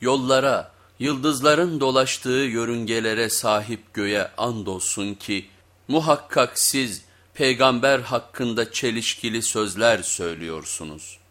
Yollara, yıldızların dolaştığı yörüngelere sahip göğe andolsun ki, muhakkak siz peygamber hakkında çelişkili sözler söylüyorsunuz.''